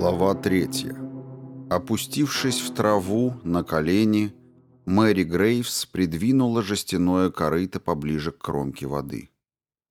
Глава третья. Опустившись в траву на колени, Мэри Грейвс придвинула жестяное корыто поближе к кромке воды.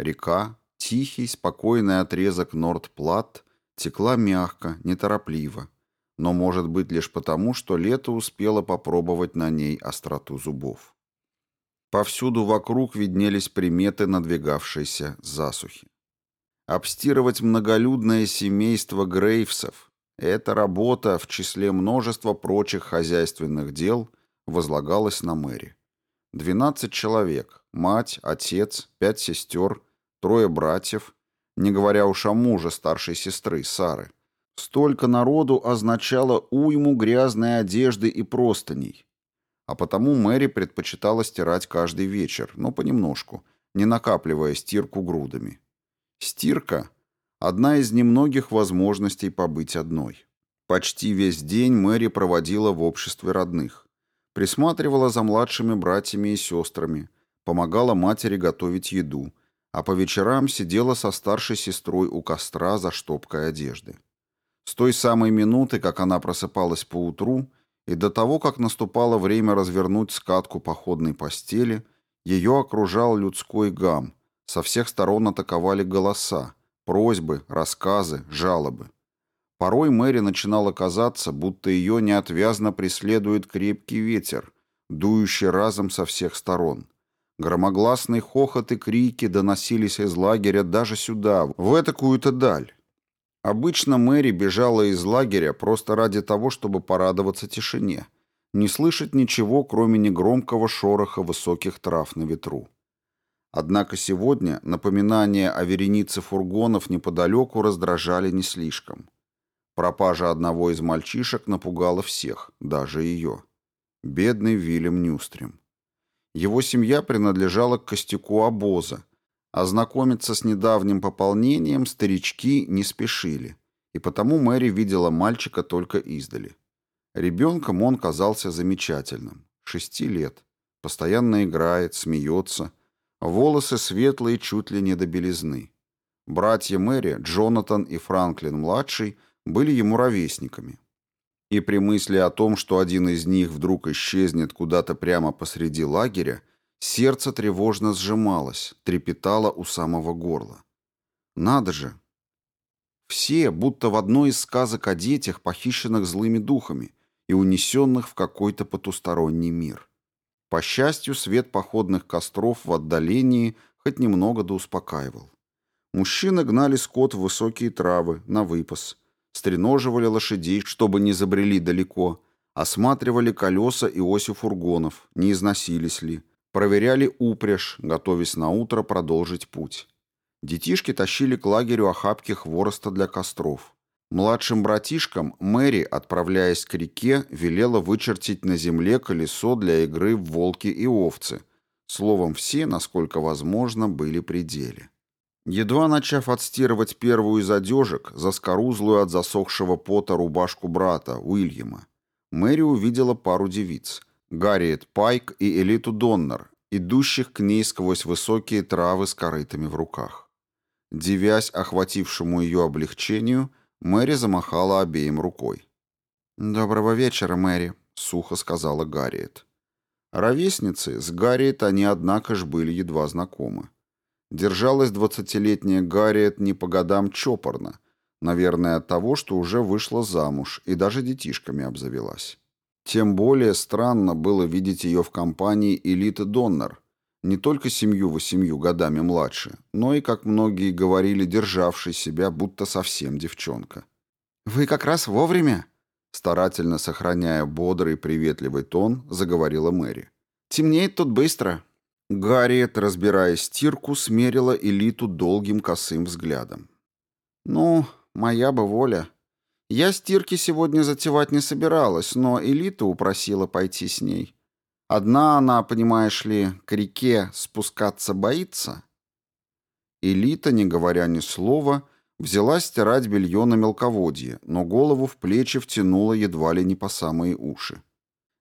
Река, тихий, спокойный отрезок Норд-Плат, текла мягко, неторопливо, но, может быть, лишь потому, что лето успело попробовать на ней остроту зубов. Повсюду вокруг виднелись приметы надвигавшейся засухи. Обстирывать многолюдное семейство Грейвсов – эта работа в числе множества прочих хозяйственных дел возлагалась на Мэри. Двенадцать человек – мать, отец, пять сестер, трое братьев, не говоря уж о муже старшей сестры Сары. Столько народу означало уйму грязной одежды и простыней. А потому Мэри предпочитала стирать каждый вечер, но понемножку, не накапливая стирку грудами. Стирка – одна из немногих возможностей побыть одной. Почти весь день Мэри проводила в обществе родных. Присматривала за младшими братьями и сестрами, помогала матери готовить еду, а по вечерам сидела со старшей сестрой у костра за штопкой одежды. С той самой минуты, как она просыпалась по утру, и до того, как наступало время развернуть скатку походной постели, ее окружал людской гам – со всех сторон атаковали голоса, просьбы, рассказы, жалобы. Порой Мэри начинала казаться, будто ее неотвязно преследует крепкий ветер, дующий разом со всех сторон. Громогласный хохот и крики доносились из лагеря даже сюда, в этакую-то даль. Обычно Мэри бежала из лагеря просто ради того, чтобы порадоваться тишине, не слышать ничего, кроме негромкого шороха высоких трав на ветру. Однако сегодня напоминания о веренице фургонов неподалеку раздражали не слишком. Пропажа одного из мальчишек напугала всех, даже ее. Бедный Вильям Нюстрим. Его семья принадлежала к костяку обоза, а знакомиться с недавним пополнением старички не спешили, и потому Мэри видела мальчика только издали. Ребенком он казался замечательным. Шести лет. Постоянно играет, смеется – Волосы светлые чуть ли не до белизны. Братья Мэри, Джонатан и Франклин-младший, были ему ровесниками. И при мысли о том, что один из них вдруг исчезнет куда-то прямо посреди лагеря, сердце тревожно сжималось, трепетало у самого горла. Надо же! Все, будто в одной из сказок о детях, похищенных злыми духами и унесенных в какой-то потусторонний мир. По счастью, свет походных костров в отдалении хоть немного да успокаивал. Мужчины гнали скот в высокие травы, на выпас, стреноживали лошадей, чтобы не забрели далеко, осматривали колеса и оси фургонов, не износились ли, проверяли упряжь, готовясь на утро продолжить путь. Детишки тащили к лагерю охапки хвороста для костров. Младшим братишкам Мэри, отправляясь к реке, велела вычертить на земле колесо для игры в волки и овцы. Словом, все, насколько возможно, были при. Едва начав отстирывать первую из одежек, заскорузлую от засохшего пота рубашку брата, Уильяма, Мэри увидела пару девиц — Гарриет Пайк и Элиту Доннер, идущих к ней сквозь высокие травы с корытами в руках. Девясь охватившему ее облегчению — Мэри замахала обеим рукой. «Доброго вечера, Мэри», — сухо сказала Гарриет. Ровесницы с Гарриет они, однако ж, были едва знакомы. Держалась двадцатилетняя Гарриет не по годам чопорно, наверное, от того, что уже вышла замуж и даже детишками обзавелась. Тем более странно было видеть ее в компании элиты Доннер, не только семью-восемью годами младше, но и, как многие говорили, державший себя, будто совсем девчонка. «Вы как раз вовремя?» Старательно сохраняя бодрый приветливый тон, заговорила Мэри. «Темнеет тут быстро». Гарриет, разбирая стирку, смерила элиту долгим косым взглядом. «Ну, моя бы воля. Я стирки сегодня затевать не собиралась, но элита упросила пойти с ней. Одна она, понимаешь ли, к реке спускаться боится. Элита, не говоря ни слова, взяла стирать белье на мелководье, но голову в плечи втянула едва ли не по самые уши.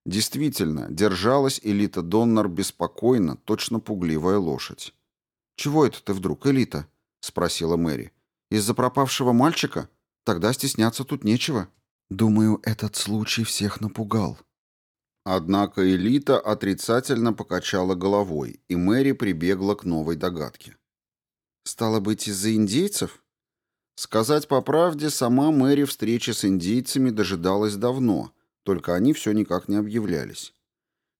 Действительно, держалась Элита Доннер беспокойно, точно пугливая лошадь. «Чего это ты вдруг, Элита?» — спросила Мэри. «Из-за пропавшего мальчика? тогда стесняться тут нечего. Думаю, этот случай всех напугал. Однако элита отрицательно покачала головой, и Мэри прибегла к новой догадке. «Стало быть, из-за индейцев?» Сказать по правде, сама Мэри встречи с индейцами дожидалась давно, только они все никак не объявлялись.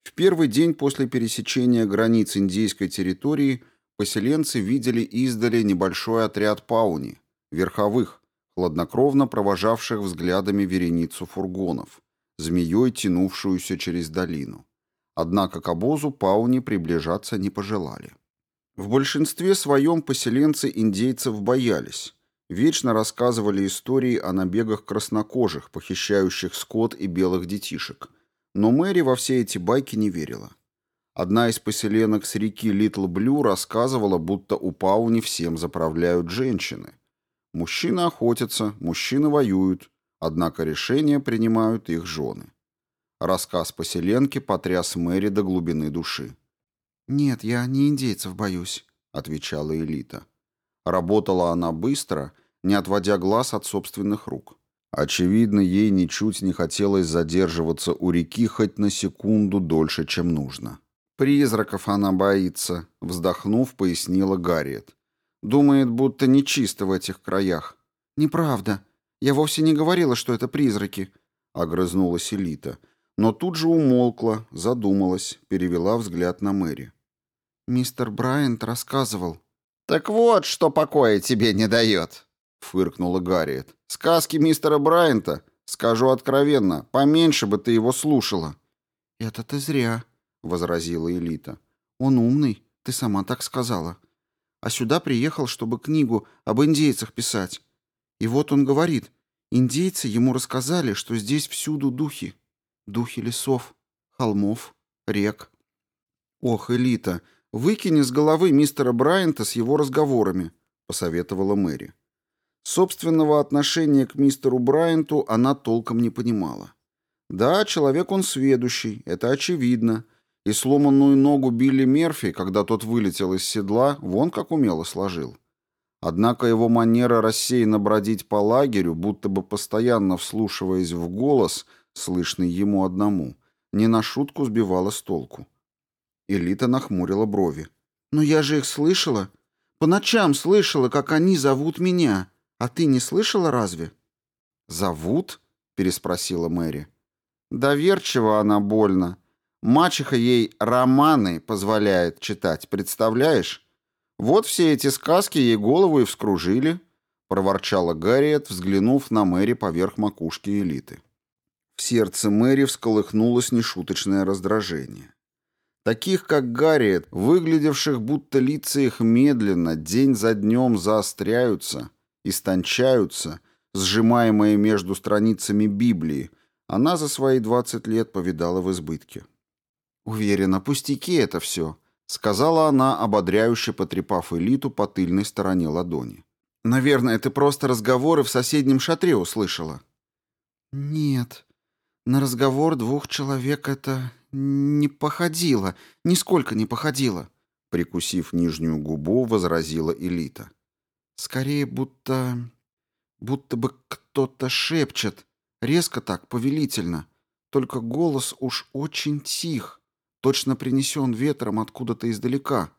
В первый день после пересечения границ индейской территории поселенцы видели издали небольшой отряд пауни, верховых, хладнокровно провожавших взглядами вереницу фургонов, змеей тянувшуюся через долину. Однако к обозу пауни приближаться не пожелали. В большинстве своем поселенцы индейцев боялись, вечно рассказывали истории о набегах краснокожих, похищающих скот и белых детишек. Но Мэри во все эти байки не верила. Одна из поселенок с реки Литл Блю рассказывала, будто у Пауни всем заправляют женщины. Мужчины охотятся, мужчины воюют, однако решения принимают их жены. Рассказ поселенки потряс Мэри до глубины души. «Нет, я не индейцев боюсь», — отвечала Элита. Работала она быстро, не отводя глаз от собственных рук. Очевидно, ей ничуть не хотелось задерживаться у реки хоть на секунду дольше, чем нужно. «Призраков она боится», — вздохнув, пояснила Гарриет. «Думает, будто нечисто в этих краях». «Неправда. Я вовсе не говорила, что это призраки», — огрызнулась Элита. Но тут же умолкла, задумалась, перевела взгляд на Мэри. «Мистер Брайант рассказывал». «Так вот, что покоя тебе не дает», — фыркнула Гарриет. «Сказки мистера Брайанта, скажу откровенно, поменьше бы ты его слушала». «Это ты зря», — возразила Элита. «Он умный, ты сама так сказала. А сюда приехал, чтобы книгу об индейцах писать. И вот он говорит, индейцы ему рассказали, что здесь всюду духи. Духи лесов, холмов, рек. Ох, Элита, выкини из головы мистера Брайанта с его разговорами, посоветовала Мэри. Собственного отношения к мистеру Брайанту она толком не понимала. Да, человек он сведущий, это очевидно, и сломанную ногу Билли Мерфи, когда тот вылетел из седла, вон как умело сложил. Однако его манера рассеянно бродить по лагерю, будто бы постоянно вслушиваясь в голос, слышный ему одному, не на шутку сбивала с толку. Элита нахмурила брови. «Но я же их слышала. По ночам слышала, как они зовут меня. А ты не слышала разве?» «Зовут?» — переспросила Мэри. «Доверчиво она больно. Мачеха ей романы позволяет читать, представляешь? Вот все эти сказки ей голову и вскружили, проворчала Гарриет, взглянув на Мэри поверх макушки элиты. В сердце Мэри всколыхнулось нешуточное раздражение. Таких, как Гарриет, выглядевших, будто лица их медленно, день за днем заостряются, истончаются, сжимаемые между страницами Библии, она за свои двадцать лет повидала в избытке. «Уверена, пустяки это все», — сказала она, ободряюще потрепав элиту по тыльной стороне ладони. «Наверное, ты просто разговоры в соседнем шатре услышала». «Нет, на разговор двух человек это не походило, нисколько не походило», — прикусив нижнюю губу, возразила элита. «Скорее, будто... будто бы кто-то шепчет, резко так, повелительно, только голос уж очень тих». Точно принесен ветром откуда-то издалека.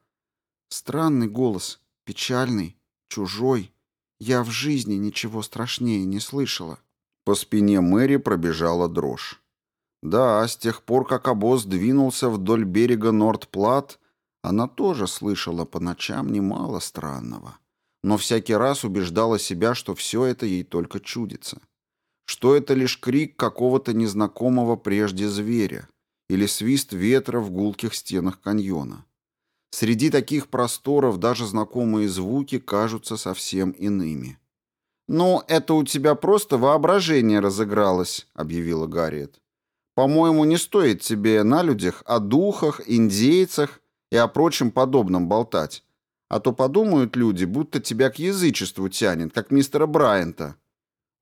Странный голос, печальный, чужой. Я в жизни ничего страшнее не слышала. По спине Мэри пробежала дрожь. Да, с тех пор, как обоз двинулся вдоль берега Норд-Плат, она тоже слышала по ночам немало странного. Но всякий раз убеждала себя, что все это ей только чудится. Что это лишь крик какого-то незнакомого прежде зверя, или свист ветра в гулких стенах каньона. Среди таких просторов даже знакомые звуки кажутся совсем иными. «Ну, это у тебя просто воображение разыгралось», — объявила Гарриет. «По-моему, не стоит тебе на людях о духах, индейцах и о прочем подобном болтать. А то подумают люди, будто тебя к язычеству тянет, как мистера Брайанта».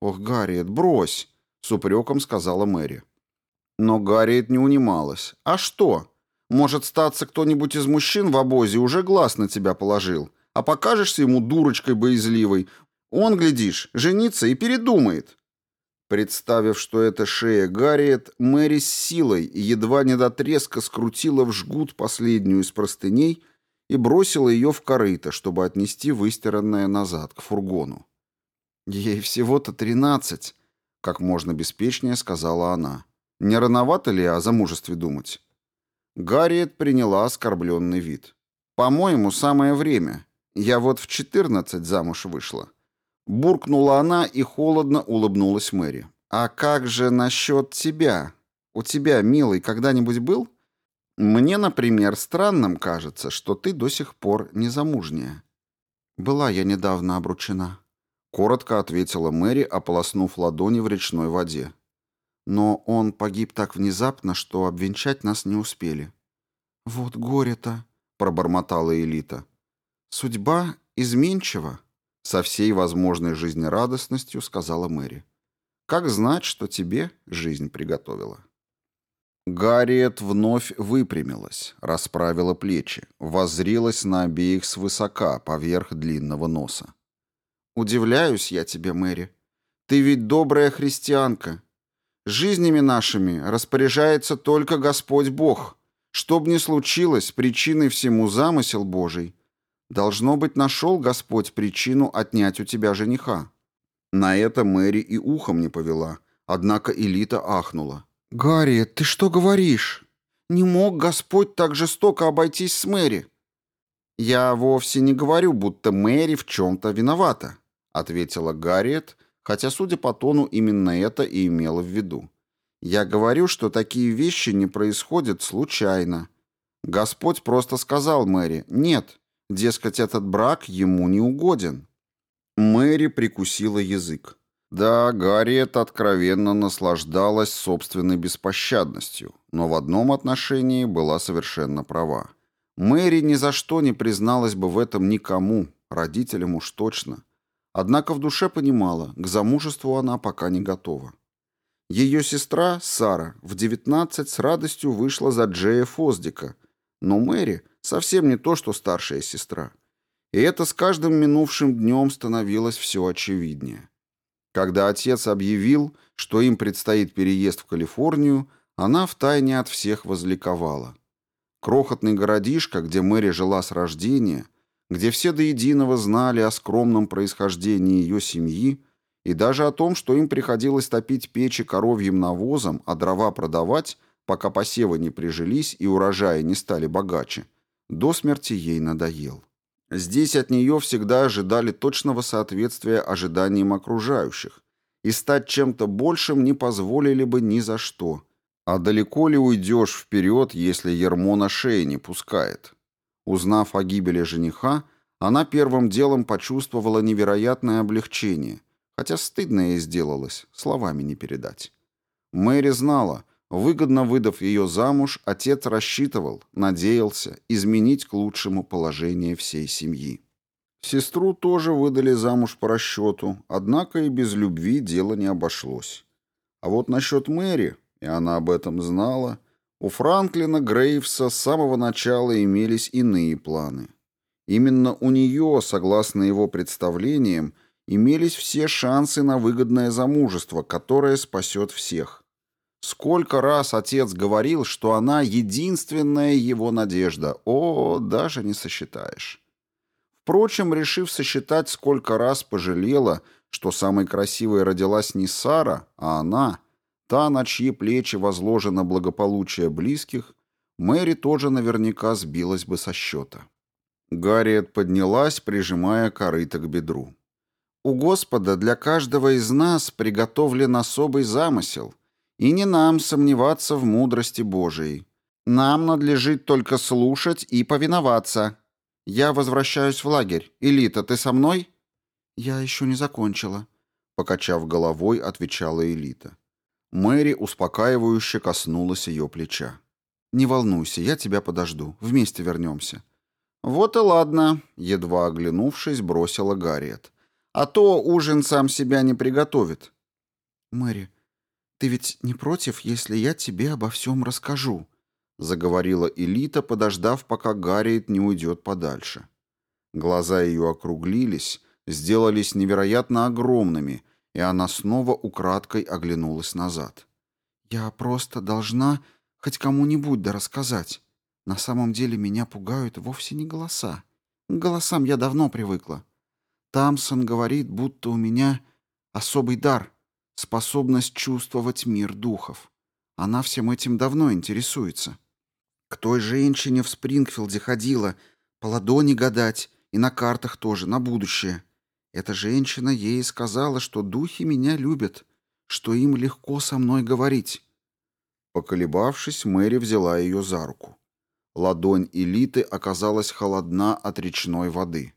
«Ох, Гарриет, брось», — с упреком сказала Мэри. Но Гарриет не унималась. «А что? Может, статься кто-нибудь из мужчин в обозе уже глаз на тебя положил, а покажешься ему дурочкой боязливой, Он, глядишь, женится и передумает. Представив, что это шея Гарриет, Мэри с силой едва не до треска скрутила в жгут последнюю из простыней и бросила ее в корыто, чтобы отнести выстиранное назад к фургону. «Ей всего-то тринадцать», — как можно беспечнее сказала она. «Не рановато ли о замужестве думать?» Гарриет приняла оскорбленный вид. «По-моему, самое время. Я вот в четырнадцать замуж вышла». Буркнула она и холодно улыбнулась Мэри. «А как же насчет тебя? У тебя, милый, когда-нибудь был? Мне, например, странным кажется, что ты до сих пор не замужняя». «Была я недавно обручена», — коротко ответила Мэри, ополоснув ладони в речной воде. «Но он погиб так внезапно, что обвенчать нас не успели». «Вот горе-то», — пробормотала Элита. «Судьба изменчива». Со всей возможной жизнерадостностью сказала Мэри. «Как знать, что тебе жизнь приготовила?» Гарриет вновь выпрямилась, расправила плечи, воззрилась на обеих свысока, поверх длинного носа. «Удивляюсь я тебе, Мэри. Ты ведь добрая христианка. Жизнями нашими распоряжается только Господь Бог. Что б ни случилось, причиной всему замысел Божий. Должно быть, нашел Господь причину отнять у тебя жениха». На это Мэри и ухом не повела, однако Элита ахнула. «Гарри, ты что говоришь? Не мог Господь так жестоко обойтись с Мэри?» «Я вовсе не говорю, будто Мэри в чем-то виновата», ответила Гарриет, хотя, судя по тону, именно это и имела в виду. «Я говорю, что такие вещи не происходят случайно. Господь просто сказал Мэри «нет», Дескать, этот брак ему не угоден. Мэри прикусила язык. Да, Гарриет откровенно наслаждалась собственной беспощадностью, но в одном отношении была совершенно права. Мэри ни за что не призналась бы в этом никому, родителям уж точно. Однако в душе понимала, к замужеству она пока не готова. Ее сестра, Сара, в 19 с радостью вышла за Джея Фоздика, но Мэри, Совсем не то, что старшая сестра. И это с каждым минувшим днем становилось все очевиднее. Когда отец объявил, что им предстоит переезд в Калифорнию, она втайне от всех возликовала. Крохотный городишко, где Мэри жила с рождения, где все до единого знали о скромном происхождении ее семьи и даже о том, что им приходилось топить печи коровьим навозом, а дрова продавать, пока посевы не прижились и урожаи не стали богаче – до смерти ей надоел. Здесь от нее всегда ожидали точного соответствия ожиданиям окружающих, и стать чем-то большим не позволили бы ни за что. А далеко ли уйдешь вперед, если ермо на шее не пускает? Узнав о гибели жениха, она первым делом почувствовала невероятное облегчение, хотя стыдно ей сделалось, словами не передать. Мэри знала, Выгодно выдав ее замуж, отец рассчитывал, надеялся изменить к лучшему положение всей семьи. Сестру тоже выдали замуж по расчету, однако и без любви дело не обошлось. А вот насчет Мэри, и она об этом знала, у Франклина Грейвса с самого начала имелись иные планы. Именно у нее, согласно его представлениям, имелись все шансы на выгодное замужество, которое спасет всех. Сколько раз отец говорил, что она единственная его надежда. О, даже не сосчитаешь. Впрочем, решив сосчитать, сколько раз пожалела, что самой красивой родилась не Сара, а она, та, на чьи плечи возложено благополучие близких, Мэри тоже наверняка сбилась бы со счета. Гарриет поднялась, прижимая корыто к бедру. «У Господа для каждого из нас приготовлен особый замысел», и не нам сомневаться в мудрости Божией. Нам надлежит только слушать и повиноваться. Я возвращаюсь в лагерь. Элита, ты со мной? Я еще не закончила, покачав головой, отвечала Элита. Мэри успокаивающе коснулась ее плеча. «Не волнуйся, я тебя подожду. Вместе вернемся». «Вот и ладно», — едва оглянувшись, бросила Гарриет. «А то ужин сам себя не приготовит». «Мэри, «Ты ведь не против, если я тебе обо всем расскажу?» заговорила Элита, подождав, пока Гарриет не уйдет подальше. Глаза ее округлились, сделались невероятно огромными, и она снова украдкой оглянулась назад. «Я просто должна хоть кому-нибудь да рассказать. На самом деле меня пугают вовсе не голоса. К голосам я давно привыкла. Тамсон говорит, будто у меня особый дар, способность чувствовать мир духов. Она всем этим давно интересуется. К той женщине в Спрингфилде ходила, по ладони гадать, и на картах тоже, на будущее. Эта женщина ей сказала, что духи меня любят, что им легко со мной говорить. Поколебавшись, Мэри взяла ее за руку. Ладонь Элиты оказалась холодна от речной воды.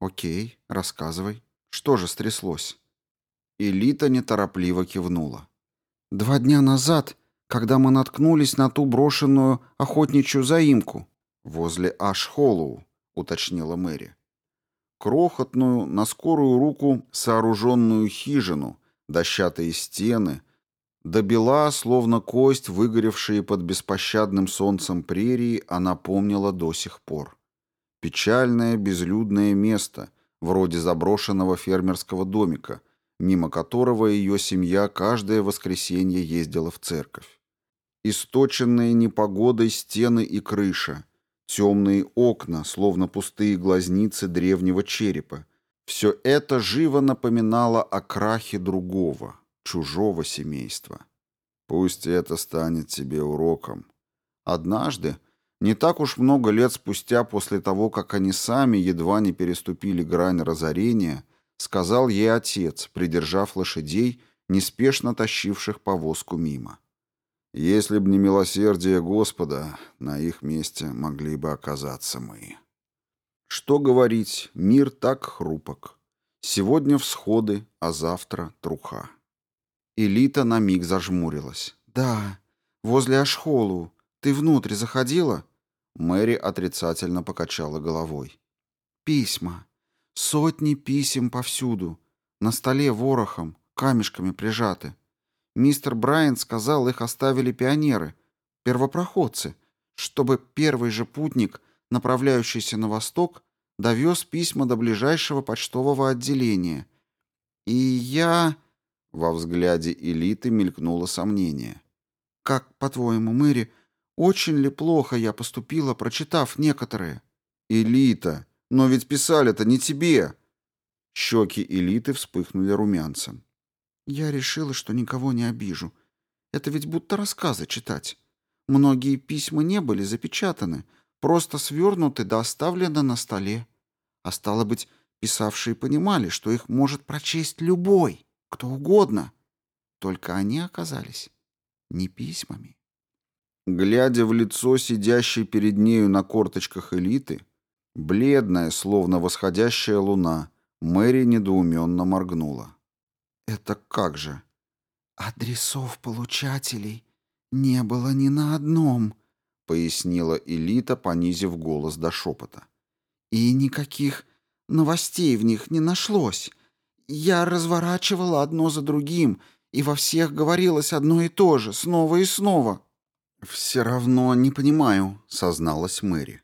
«Окей, рассказывай. Что же стряслось?» Элита неторопливо кивнула. «Два дня назад, когда мы наткнулись на ту брошенную охотничью заимку возле Аш-Холлоу», — уточнила Мэри. Крохотную, на скорую руку сооруженную хижину, дощатые стены — до бела, словно кость, выгоревшие под беспощадным солнцем прерии, она помнила до сих пор. Печальное безлюдное место, вроде заброшенного фермерского домика, мимо которого ее семья каждое воскресенье ездила в церковь. Источенные непогодой стены и крыша, темные окна, словно пустые глазницы древнего черепа, все это живо напоминало о крахе другого, чужого семейства. Пусть это станет тебе уроком. Однажды, не так уж много лет спустя после того, как они сами едва не переступили грань разорения, сказал ей отец, придержав лошадей, неспешно тащивших повозку мимо. Если б не милосердие Господа, на их месте могли бы оказаться мы. Что говорить, мир так хрупок. Сегодня всходы, а завтра труха. Элита на миг зажмурилась. «Да, возле Ашхолу. Ты внутрь заходила?» Мэри отрицательно покачала головой. «Письма. Сотни писем повсюду. На столе ворохом, камешками прижаты. Мистер Брайан сказал, их оставили пионеры, первопроходцы, чтобы первый же путник, направляющийся на восток, довез письма до ближайшего почтового отделения. И я... Во взгляде элиты мелькнуло сомнение. «Как, по-твоему, Мэри, очень ли плохо я поступила, прочитав некоторые?» «Элита! Но ведь писали-то не тебе!» Щеки элиты вспыхнули румянцем. «Я решила, что никого не обижу. Это ведь будто рассказы читать. Многие письма не были запечатаны, просто свернуты да оставлены на столе. А стало быть, писавшие понимали, что их может прочесть любой». Кто угодно. Только они оказались не письмами. Глядя в лицо сидящей перед нею на корточках элиты, бледная, словно восходящая луна, Мэри недоуменно моргнула. «Это как же?» «Адресов получателей не было ни на одном», — пояснила Элита, понизив голос до шепота. «И никаких новостей в них не нашлось. Я разворачивала одно за другим, и во всех говорилось одно и то же, снова и снова. «Все равно не понимаю», — созналась Мэри.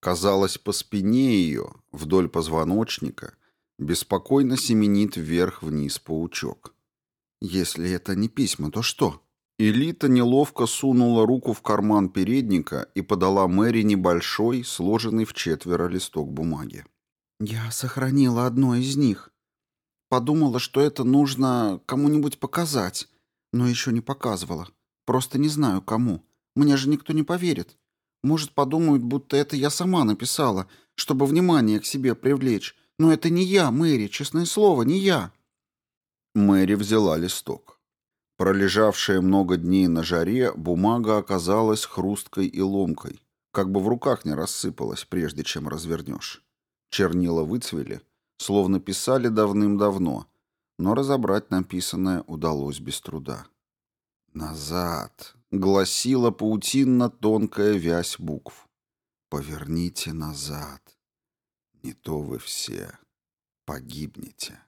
Казалось, по спине ее, вдоль позвоночника, беспокойно семенит вверх-вниз паучок. «Если это не письма, то что?» Элита неловко сунула руку в карман передника и подала Мэри небольшой, сложенный в четверо листок бумаги. «Я сохранила одно из них», Подумала, что это нужно кому-нибудь показать, но еще не показывала. Просто не знаю, кому. Мне же никто не поверит. Может, подумают, будто это я сама написала, чтобы внимание к себе привлечь. Но это не я, Мэри, честное слово, не я. Мэри взяла листок. Пролежавшая много дней на жаре, бумага оказалась хрусткой и ломкой, как бы в руках не рассыпалась, прежде чем развернешь. Чернила выцвели, словно писали давным-давно, но разобрать написанное удалось без труда. «Назад!» — гласила паутинно-тонкая вязь букв. «Поверните назад. Не то вы все погибнете».